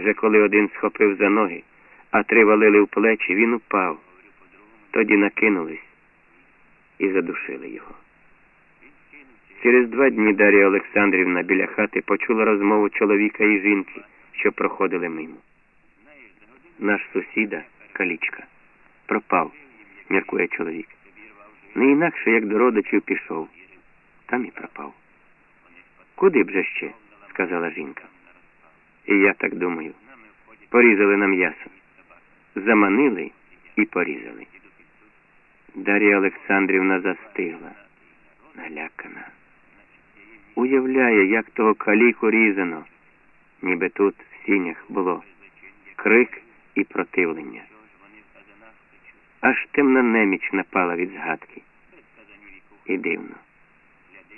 Вже коли один схопив за ноги, а три валили в плечі, він упав. Тоді накинулись і задушили його. Через два дні Дар'я Олександрівна біля хати почула розмову чоловіка і жінки, що проходили мимо. Наш сусіда, калічка, пропав, міркує чоловік. Не інакше, як до родичів пішов, там і пропав. Куди б же ще? сказала жінка. І я так думаю. Порізали на м'ясо. Заманили і порізали. Дар'я Олександрівна застигла, налякана. Уявляє, як того каліку різано, ніби тут в сінях було крик і противлення. Аж темна неміч напала від згадки. І дивно.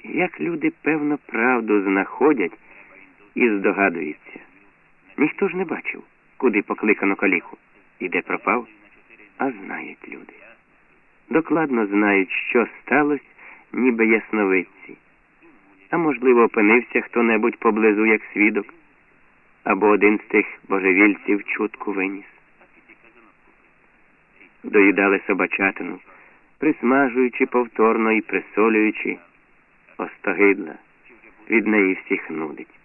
Як люди, певно, правду знаходять і здогадуються. Ніхто ж не бачив, куди покликано каліку і де пропав, а знають люди. Докладно знають, що сталося, ніби ясновидці. А можливо, опинився хто-небудь поблизу як свідок, або один з тих божевільців чутку виніс. Доїдали собачатину, присмажуючи повторно і присолюючи, остогидла, від неї всіх нудить.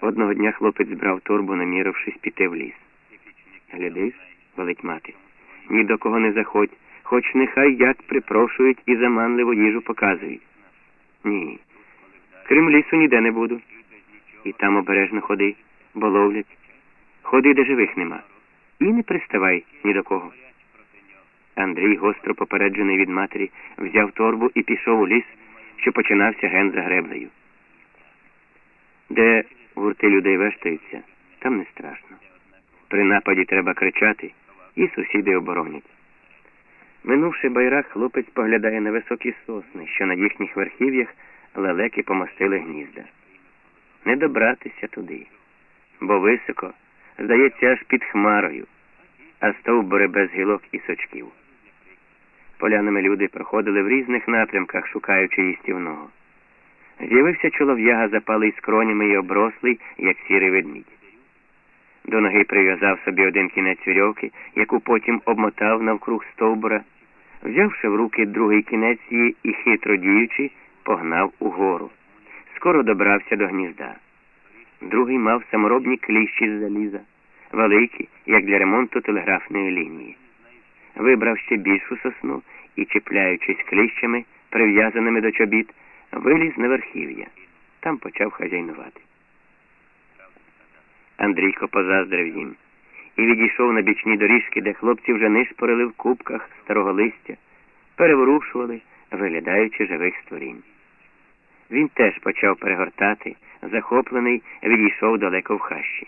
Одного дня хлопець збрав торбу, намірившись піти в ліс. Глядиш, велить мати, ні до кого не заходь, хоч нехай як припрошують і заманливу їжу показують. Ні. Крім лісу ніде не буду. І там обережно ходи, бо ловлять. Ходи, де живих нема. І не приставай ні до кого. Андрій, гостро попереджений від матері, взяв торбу і пішов у ліс, що починався ген за греблею. Де гурти людей вештаються, там не страшно. При нападі треба кричати, і сусіди оборонять. Минувши байрак, хлопець поглядає на високі сосни, що на їхніх верхів'ях лелеки помостили гнізда. Не добратися туди, бо високо, здається, аж під хмарою, а стовбури без гілок і сочків. Полянами люди проходили в різних напрямках, шукаючи їстівного. З'явився чолов'яга, запалий скронями і оброслий, як сірий ведмідь. До ноги прив'язав собі один кінець вірьовки, яку потім обмотав навкруг стовбура, взявши в руки другий кінець її і, хитро діючи, погнав угору. Скоро добрався до гнізда. Другий мав саморобні кліщі з заліза, великі, як для ремонту телеграфної лінії. Вибрав ще більшу сосну і, чіпляючись кліщами, прив'язаними до чобіт, виліз на верхів'я. Там почав хазяйнувати. Андрійко позаздрив їм і відійшов на бічні доріжки, де хлопці вже нишпорили в кубках старого листя, переворушували, виглядаючи живих створінь. Він теж почав перегортати, захоплений, відійшов далеко в хащі.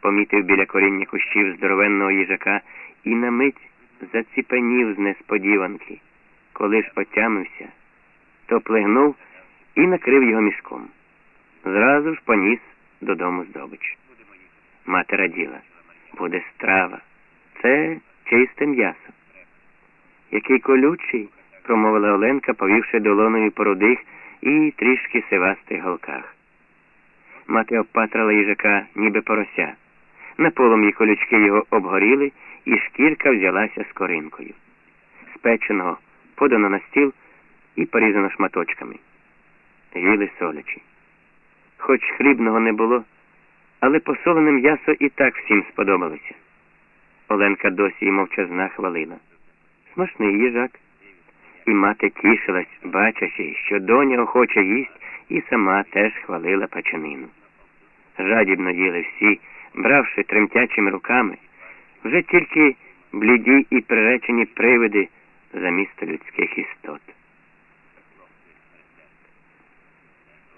Помітив біля коріння кущів здоровенного їжака і на мить заціпенів з несподіванки. Коли ж отямився, то плигнув і накрив його мішком. Зразу ж поніс додому здобич. Мати раділа, буде страва. Це чисте м'ясо. Який колючий, промовила Оленка, повівши долоною по рудих і трішки сивастих голках. Мати обпатрала їжака, ніби порося. На полум'ї колючки його обгоріли, і шкірка взялася з коринкою. Спеченого подано на стіл і порізано шматочками. Їли солячі. Хоч хлібного не було, але посолене м'ясо і так всім сподобалося. Оленка досі й мовчазна хвалила. Смачний їжак. І мати тішилась, бачачи, що доня охоче їсть, і сама теж хвалила пачанину. Жадібно їли всі, бравши тремтячими руками, вже тільки бліді і приречені привиди замісто людських істот.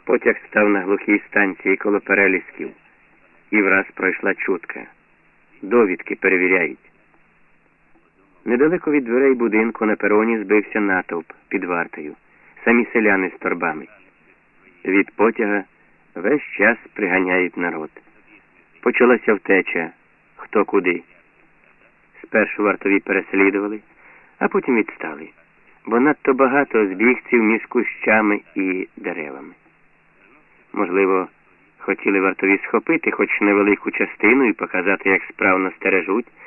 Потяг став на глухій станції коло перелісків, і враз пройшла чутка. Довідки перевіряють. Недалеко від дверей будинку на пероні збився натовп під вартою, самі селяни з торбами. Від потяга весь час приганяють народ. Почалася втеча, хто куди. Спершу вартові переслідували, а потім відстали, бо надто багато збігців між кущами і деревами. Можливо, хотіли вартові схопити хоч невелику частину і показати, як справно стережуть,